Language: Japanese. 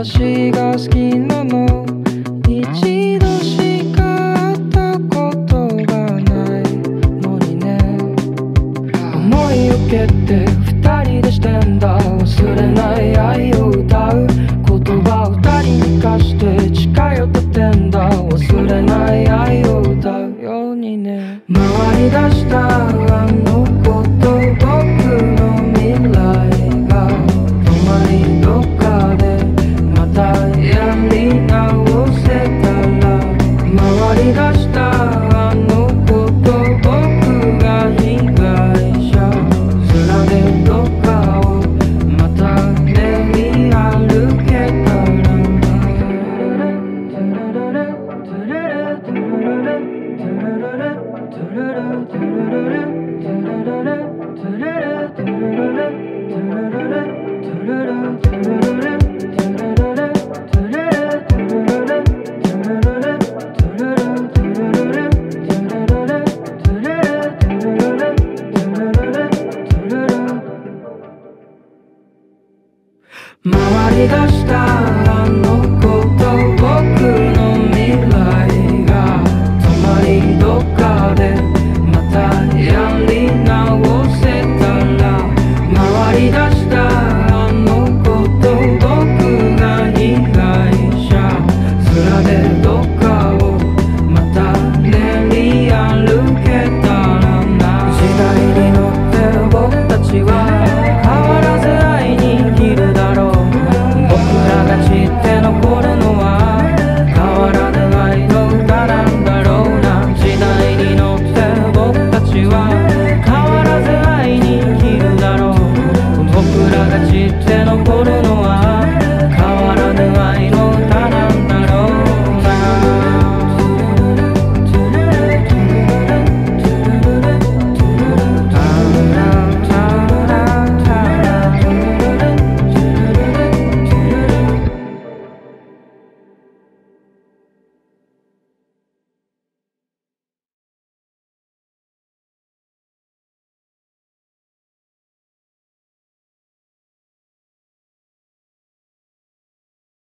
私が好きなの。一度しか会ったことがないのにね。思いをけて二人でしてんだ。忘れない愛を歌う。言葉を二人に貸して近寄っててんだ。忘れない愛回り出した